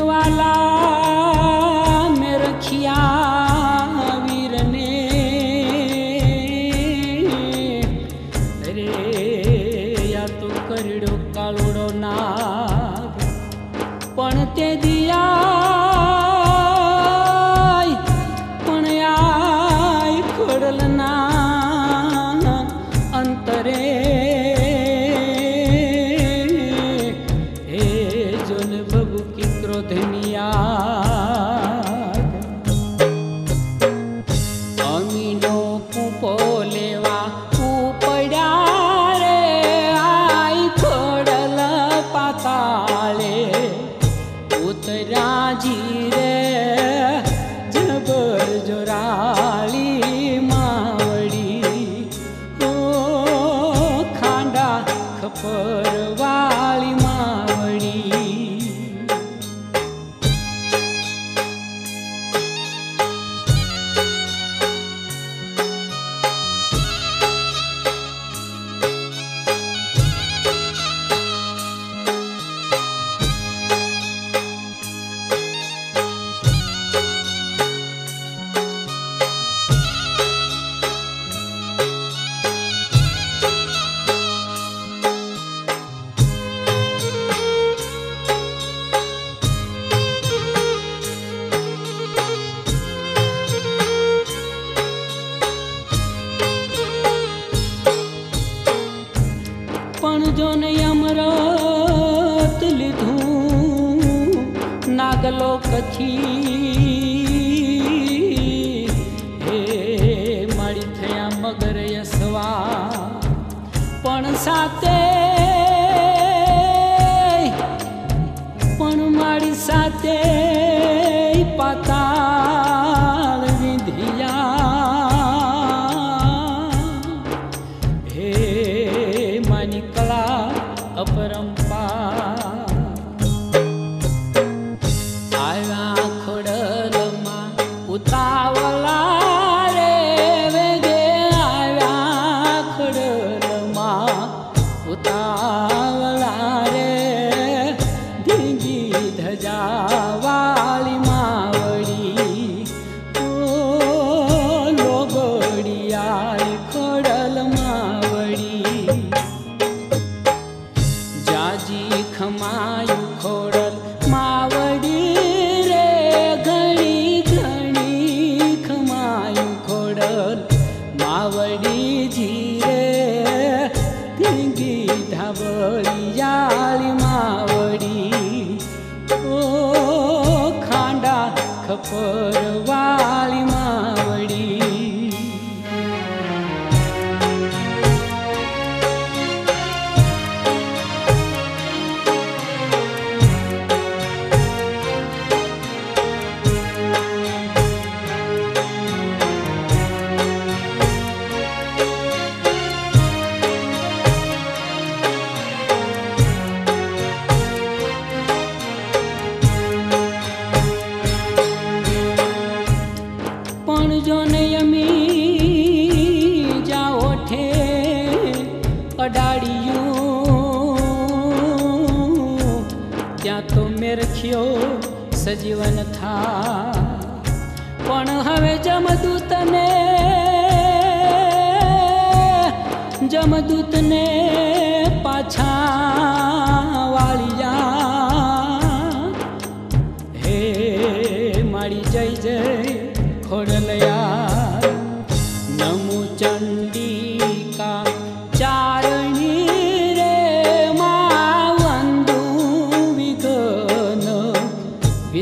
वाला ચાલો કચ્છી હે મારી થયા મગર યસવા પણ સાથે પણ મારી સાથે આવ્યું ત્યાં તો મેરખ્યો સજીવન થા પણ હવે જમદૂતને જમદૂતને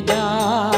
vida.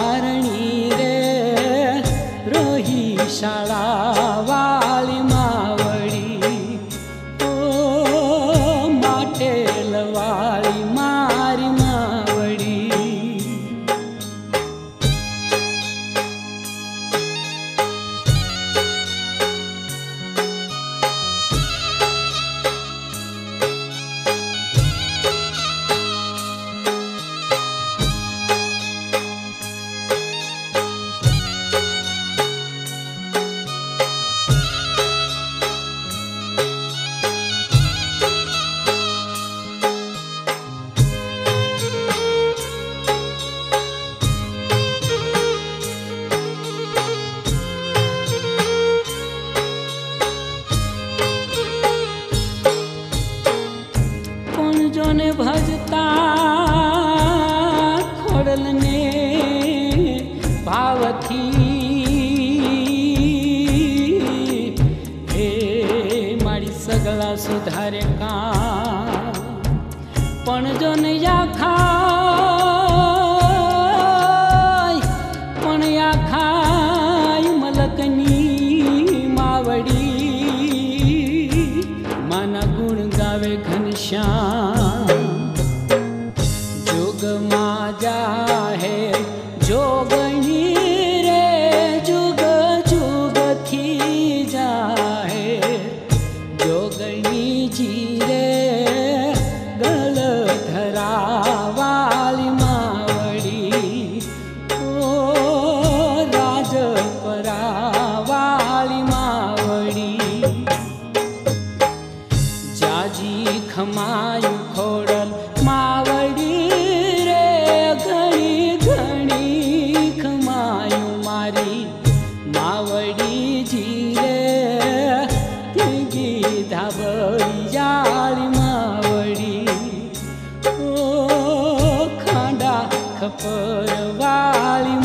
કલા સુધારે કા પણ જો નહીં kapal wali